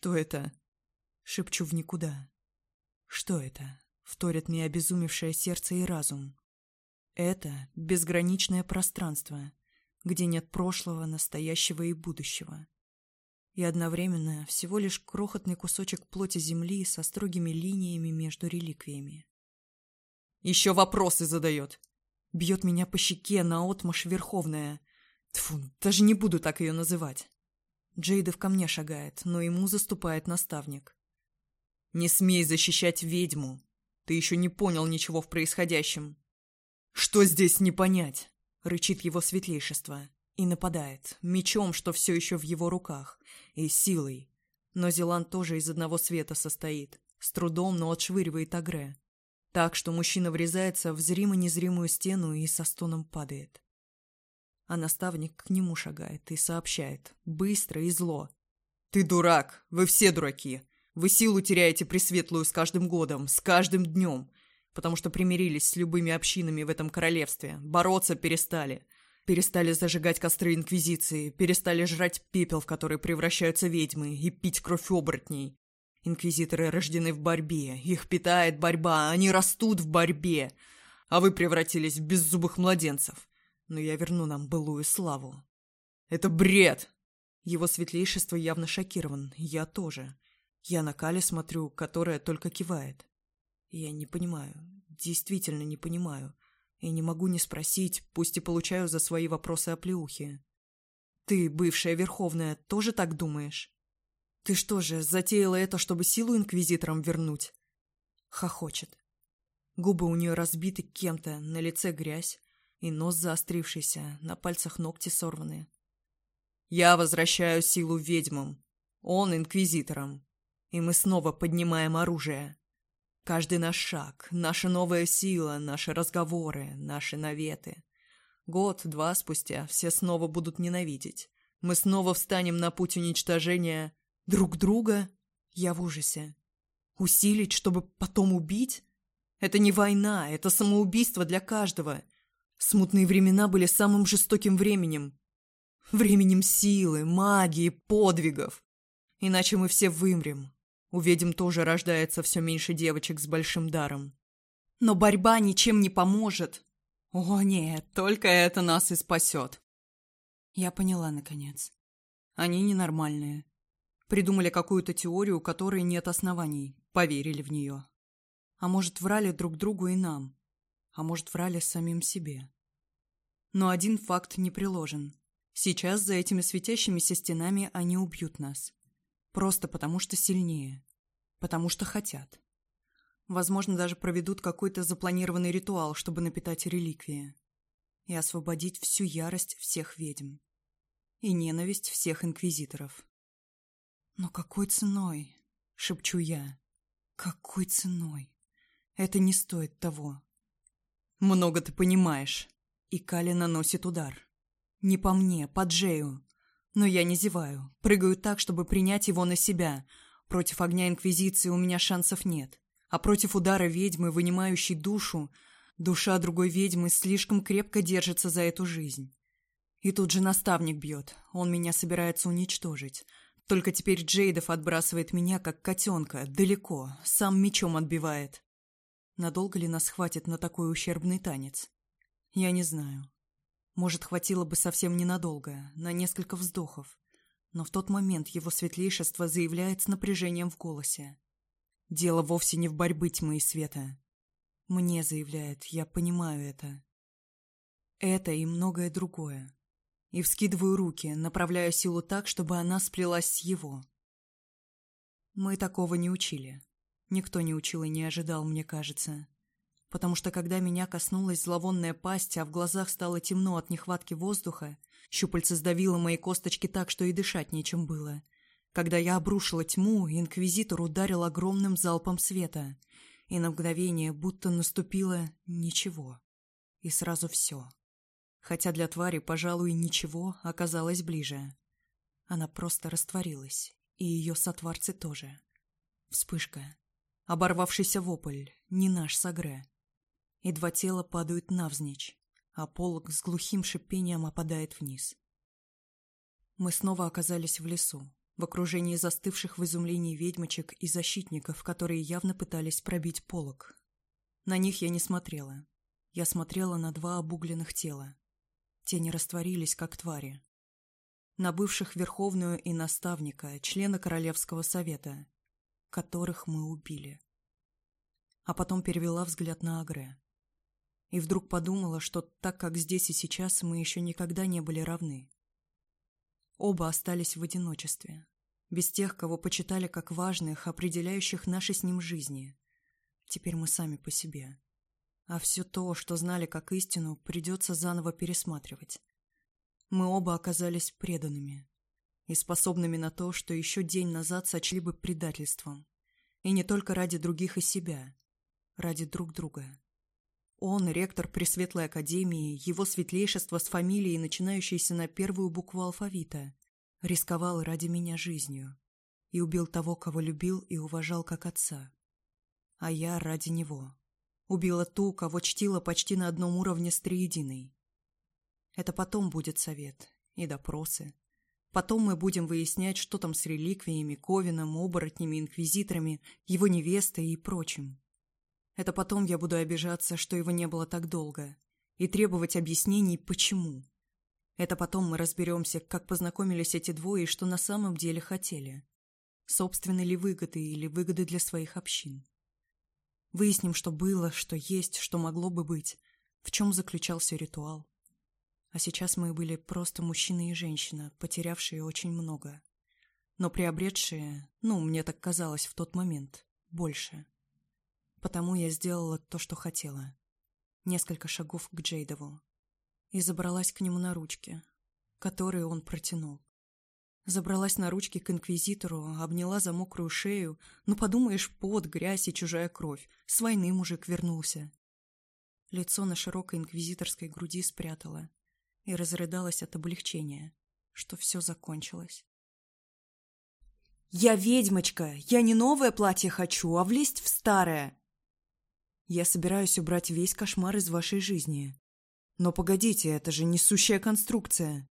«Что это?» Шепчу в никуда. «Что это?» Вторят мне обезумевшее сердце и разум. Это безграничное пространство, где нет прошлого, настоящего и будущего. И одновременно всего лишь крохотный кусочек плоти земли со строгими линиями между реликвиями. «Еще вопросы задает!» Бьет меня по щеке наотмашь верховная. Тфу, даже не буду так ее называть. Джейда в камне шагает, но ему заступает наставник. «Не смей защищать ведьму! Ты еще не понял ничего в происходящем!» «Что здесь не понять?» — рычит его светлейшество и нападает, мечом, что все еще в его руках, и силой. Но Зеланд тоже из одного света состоит, с трудом, но отшвыривает Агре. Так что мужчина врезается в зримо-незримую стену и со стоном падает а наставник к нему шагает и сообщает. Быстро и зло. «Ты дурак! Вы все дураки! Вы силу теряете пресветлую с каждым годом, с каждым днем, потому что примирились с любыми общинами в этом королевстве, бороться перестали. Перестали зажигать костры Инквизиции, перестали жрать пепел, в который превращаются ведьмы, и пить кровь оборотней. Инквизиторы рождены в борьбе, их питает борьба, они растут в борьбе, а вы превратились в беззубых младенцев» но я верну нам былую славу». «Это бред!» Его светлейшество явно шокирован, я тоже. Я на Кали смотрю, которая только кивает. Я не понимаю, действительно не понимаю. И не могу не спросить, пусть и получаю за свои вопросы оплеухи. Ты, бывшая Верховная, тоже так думаешь? Ты что же, затеяла это, чтобы силу инквизиторам вернуть? Хохочет. Губы у нее разбиты кем-то, на лице грязь и нос заострившийся, на пальцах ногти сорваны. «Я возвращаю силу ведьмам, он инквизиторам, и мы снова поднимаем оружие. Каждый наш шаг, наша новая сила, наши разговоры, наши наветы. Год-два спустя все снова будут ненавидеть. Мы снова встанем на путь уничтожения друг друга. Я в ужасе. Усилить, чтобы потом убить?» Это не война, это самоубийство для каждого. Смутные времена были самым жестоким временем. Временем силы, магии, подвигов. Иначе мы все вымрем. У ведьм тоже рождается все меньше девочек с большим даром. Но борьба ничем не поможет. О нет, только это нас и спасет. Я поняла, наконец. Они ненормальные. Придумали какую-то теорию, у которой нет оснований. Поверили в нее. А может, врали друг другу и нам а может, врали самим себе. Но один факт не приложен. Сейчас за этими светящимися стенами они убьют нас. Просто потому, что сильнее. Потому что хотят. Возможно, даже проведут какой-то запланированный ритуал, чтобы напитать реликвии. И освободить всю ярость всех ведьм. И ненависть всех инквизиторов. «Но какой ценой?» — шепчу я. «Какой ценой? Это не стоит того». Много ты понимаешь. И Кали наносит удар. Не по мне, по Джею. Но я не зеваю. Прыгаю так, чтобы принять его на себя. Против огня Инквизиции у меня шансов нет. А против удара ведьмы, вынимающей душу, душа другой ведьмы слишком крепко держится за эту жизнь. И тут же наставник бьет. Он меня собирается уничтожить. Только теперь Джейдов отбрасывает меня, как котенка, далеко, сам мечом отбивает. Надолго ли нас хватит на такой ущербный танец? Я не знаю. Может, хватило бы совсем ненадолго, на несколько вздохов. Но в тот момент его светлейшество заявляет с напряжением в голосе. Дело вовсе не в борьбе тьмы и света. Мне заявляет, я понимаю это. Это и многое другое. И вскидываю руки, направляя силу так, чтобы она сплелась с его. Мы такого не учили. Никто не учил и не ожидал, мне кажется. Потому что когда меня коснулась зловонная пасть, а в глазах стало темно от нехватки воздуха, щупальце сдавило мои косточки так, что и дышать нечем было. Когда я обрушила тьму, инквизитор ударил огромным залпом света. И на мгновение будто наступило ничего. И сразу все. Хотя для твари, пожалуй, ничего оказалось ближе. Она просто растворилась. И ее сотворцы тоже. Вспышка. Оборвавшийся вопль, не наш Сагре. И два тела падают навзничь, а полог с глухим шипением опадает вниз. Мы снова оказались в лесу, в окружении застывших в изумлении ведьмочек и защитников, которые явно пытались пробить полог. На них я не смотрела. Я смотрела на два обугленных тела. Тени растворились, как твари. На бывших Верховную и Наставника, члена Королевского Совета, которых мы убили. А потом перевела взгляд на Агре. И вдруг подумала, что так как здесь и сейчас мы еще никогда не были равны. Оба остались в одиночестве, без тех, кого почитали как важных, определяющих наши с ним жизни. Теперь мы сами по себе. А все то, что знали как истину, придется заново пересматривать. Мы оба оказались преданными и способными на то, что еще день назад сочли бы предательством. И не только ради других и себя, ради друг друга. Он, ректор Пресветлой Академии, его светлейшество с фамилией, начинающейся на первую букву алфавита, рисковал ради меня жизнью и убил того, кого любил и уважал как отца. А я ради него. Убила ту, кого чтила почти на одном уровне с Триединой. Это потом будет совет и допросы, Потом мы будем выяснять, что там с реликвиями, Ковином, оборотнями, инквизиторами, его невестой и прочим. Это потом я буду обижаться, что его не было так долго, и требовать объяснений, почему. Это потом мы разберемся, как познакомились эти двое и что на самом деле хотели. Собственны ли выгоды или выгоды для своих общин. Выясним, что было, что есть, что могло бы быть, в чем заключался ритуал а сейчас мы были просто мужчина и женщина, потерявшие очень много, но приобретшие, ну, мне так казалось в тот момент, больше. Потому я сделала то, что хотела. Несколько шагов к Джейдову. И забралась к нему на ручки, которые он протянул. Забралась на ручки к инквизитору, обняла за мокрую шею. Ну, подумаешь, под грязь и чужая кровь. С войны мужик вернулся. Лицо на широкой инквизиторской груди спрятала и разрыдалась от облегчения, что все закончилось. «Я ведьмочка! Я не новое платье хочу, а влезть в старое!» «Я собираюсь убрать весь кошмар из вашей жизни. Но погодите, это же несущая конструкция!»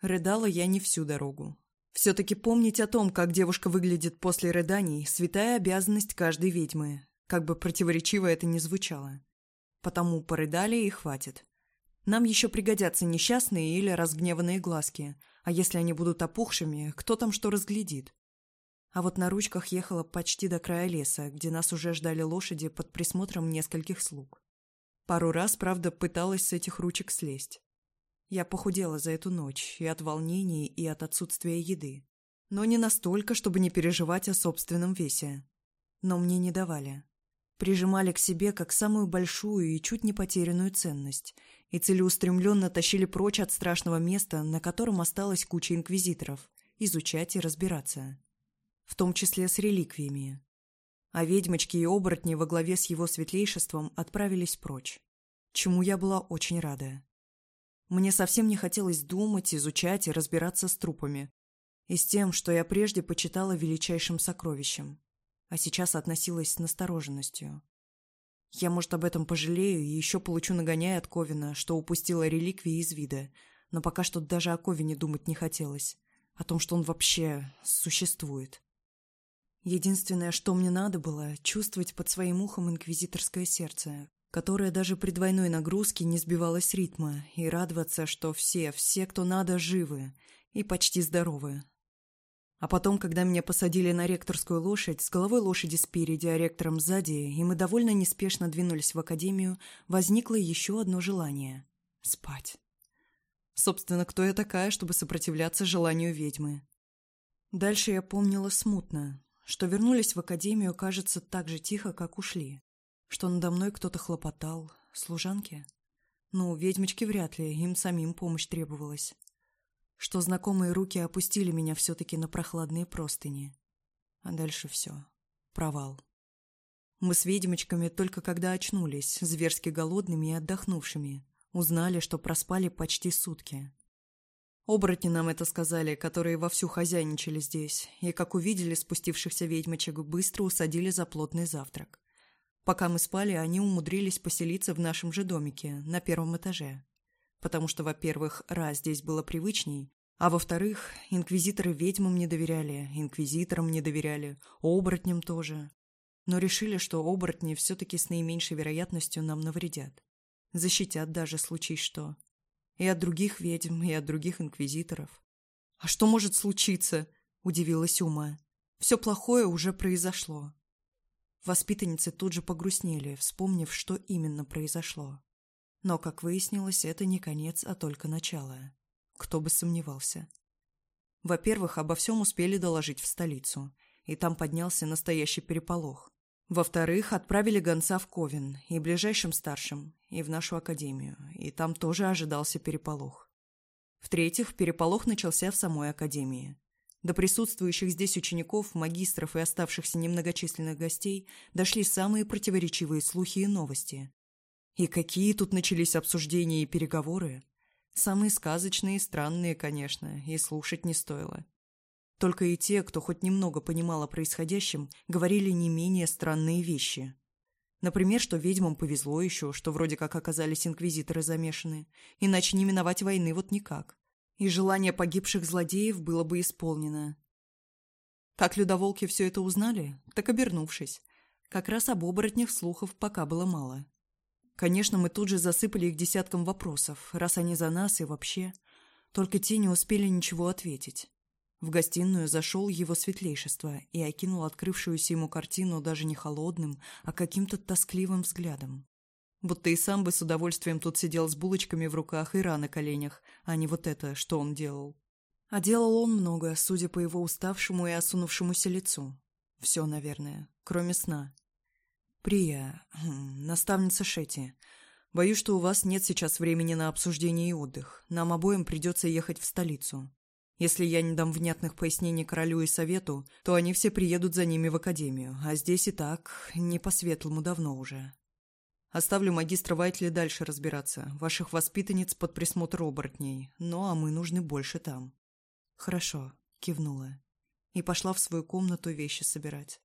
Рыдала я не всю дорогу. Все-таки помнить о том, как девушка выглядит после рыданий, святая обязанность каждой ведьмы, как бы противоречиво это ни звучало. Потому порыдали и хватит. Нам еще пригодятся несчастные или разгневанные глазки, а если они будут опухшими, кто там что разглядит? А вот на ручках ехала почти до края леса, где нас уже ждали лошади под присмотром нескольких слуг. Пару раз, правда, пыталась с этих ручек слезть. Я похудела за эту ночь и от волнений, и от отсутствия еды. Но не настолько, чтобы не переживать о собственном весе. Но мне не давали прижимали к себе как самую большую и чуть не потерянную ценность и целеустремленно тащили прочь от страшного места, на котором осталась куча инквизиторов, изучать и разбираться. В том числе с реликвиями. А ведьмочки и оборотни во главе с его светлейшеством отправились прочь, чему я была очень рада. Мне совсем не хотелось думать, изучать и разбираться с трупами и с тем, что я прежде почитала величайшим сокровищем а сейчас относилась с настороженностью. Я, может, об этом пожалею и еще получу нагоняя от Ковина, что упустила реликвии из вида, но пока что даже о Ковине думать не хотелось, о том, что он вообще существует. Единственное, что мне надо было, чувствовать под своим ухом инквизиторское сердце, которое даже при двойной нагрузке не сбивалось ритма, и радоваться, что все, все, кто надо, живы и почти здоровы, а потом, когда меня посадили на ректорскую лошадь, с головой лошади спереди, а ректором сзади, и мы довольно неспешно двинулись в академию, возникло еще одно желание – спать. Собственно, кто я такая, чтобы сопротивляться желанию ведьмы? Дальше я помнила смутно, что вернулись в академию, кажется, так же тихо, как ушли. Что надо мной кто-то хлопотал. Служанки? Ну, ведьмочки вряд ли, им самим помощь требовалась что знакомые руки опустили меня все-таки на прохладные простыни. А дальше все. Провал. Мы с ведьмочками только когда очнулись, зверски голодными и отдохнувшими, узнали, что проспали почти сутки. Оборотни нам это сказали, которые вовсю хозяйничали здесь, и, как увидели спустившихся ведьмочек, быстро усадили за плотный завтрак. Пока мы спали, они умудрились поселиться в нашем же домике, на первом этаже потому что, во-первых, раз здесь было привычней, а во-вторых, инквизиторы ведьмам не доверяли, инквизиторам не доверяли, оборотням тоже. Но решили, что оборотни все-таки с наименьшей вероятностью нам навредят. Защитят даже, случай что. И от других ведьм, и от других инквизиторов. «А что может случиться?» – удивилась Ума. «Все плохое уже произошло». Воспитанницы тут же погрустнели, вспомнив, что именно произошло. Но, как выяснилось, это не конец, а только начало. Кто бы сомневался. Во-первых, обо всем успели доложить в столицу, и там поднялся настоящий переполох. Во-вторых, отправили гонца в Ковен, и ближайшим старшим, и в нашу академию, и там тоже ожидался переполох. В-третьих, переполох начался в самой академии. До присутствующих здесь учеников, магистров и оставшихся немногочисленных гостей дошли самые противоречивые слухи и новости, и какие тут начались обсуждения и переговоры. Самые сказочные и странные, конечно, и слушать не стоило. Только и те, кто хоть немного понимал о происходящем, говорили не менее странные вещи. Например, что ведьмам повезло еще, что вроде как оказались инквизиторы замешаны, иначе не миновать войны вот никак. И желание погибших злодеев было бы исполнено. Как людоволки все это узнали, так обернувшись. Как раз об оборотнях слухов пока было мало. Конечно, мы тут же засыпали их десятком вопросов, раз они за нас и вообще. Только те не успели ничего ответить. В гостиную зашел его светлейшество и окинул открывшуюся ему картину даже не холодным, а каким-то тоскливым взглядом. Будто и сам бы с удовольствием тут сидел с булочками в руках и ра на коленях, а не вот это, что он делал. А делал он много, судя по его уставшему и осунувшемуся лицу. Все, наверное, кроме сна. «Прия, наставница Шетти, боюсь, что у вас нет сейчас времени на обсуждение и отдых. Нам обоим придется ехать в столицу. Если я не дам внятных пояснений королю и совету, то они все приедут за ними в академию, а здесь и так не по-светлому давно уже». Оставлю магистра Вайтли дальше разбираться, ваших воспитанниц под присмотр оборотней, ну а мы нужны больше там. Хорошо, кивнула. И пошла в свою комнату вещи собирать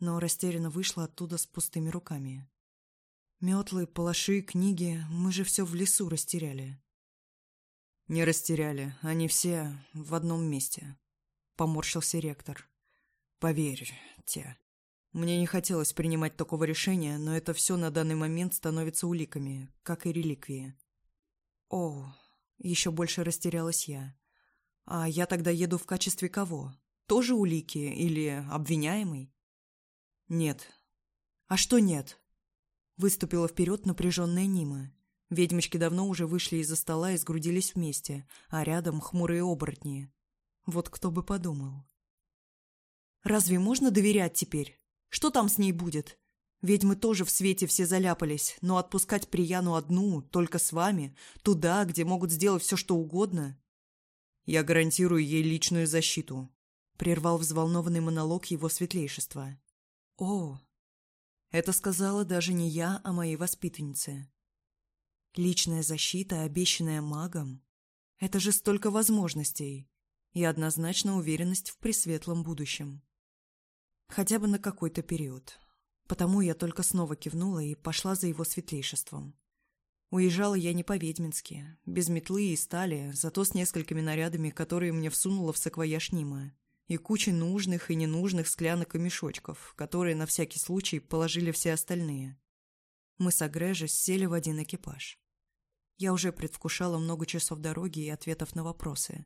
но растерянно вышла оттуда с пустыми руками. Метлы, палаши, книги, мы же все в лесу растеряли. Не растеряли, они все в одном месте. Поморщился ректор. Поверь, те. Мне не хотелось принимать такого решения, но это все на данный момент становится уликами, как и реликвии. О, еще больше растерялась я. А я тогда еду в качестве кого? Тоже улики или обвиняемый? «Нет». «А что нет?» Выступила вперед напряженная Нима. Ведьмочки давно уже вышли из-за стола и сгрудились вместе, а рядом хмурые оборотни. Вот кто бы подумал. «Разве можно доверять теперь? Что там с ней будет?» Ведьмы тоже в свете все заляпались, но отпускать Прияну одну, только с вами, туда, где могут сделать все, что угодно. Я гарантирую ей личную защиту, прервал взволнованный монолог его светлейшества. О, это сказала даже не я, а мои воспитанницы. Личная защита, обещанная магом, это же столько возможностей и однозначно уверенность в пресветлом будущем. Хотя бы на какой-то период. Потому я только снова кивнула и пошла за его светлейшеством. Уезжала я не по-ведьмински, без метлы и стали, зато с несколькими нарядами, которые мне всунула в саквояж Нима и кучи нужных и ненужных склянок и мешочков, которые на всякий случай положили все остальные. Мы с Агрежи сели в один экипаж. Я уже предвкушала много часов дороги и ответов на вопросы.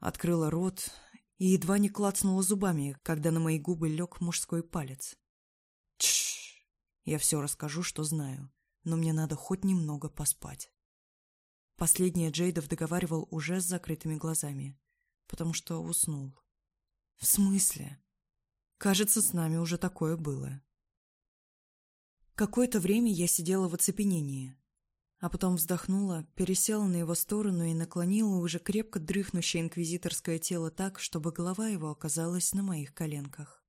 Открыла рот и едва не клацнула зубами, когда на мои губы лег мужской палец. Тш! Я все расскажу, что знаю, но мне надо хоть немного поспать. Последнее Джейдов договаривал уже с закрытыми глазами, потому что уснул. В смысле? Кажется, с нами уже такое было. Какое-то время я сидела в оцепенении, а потом вздохнула, пересела на его сторону и наклонила уже крепко дрыхнущее инквизиторское тело так, чтобы голова его оказалась на моих коленках.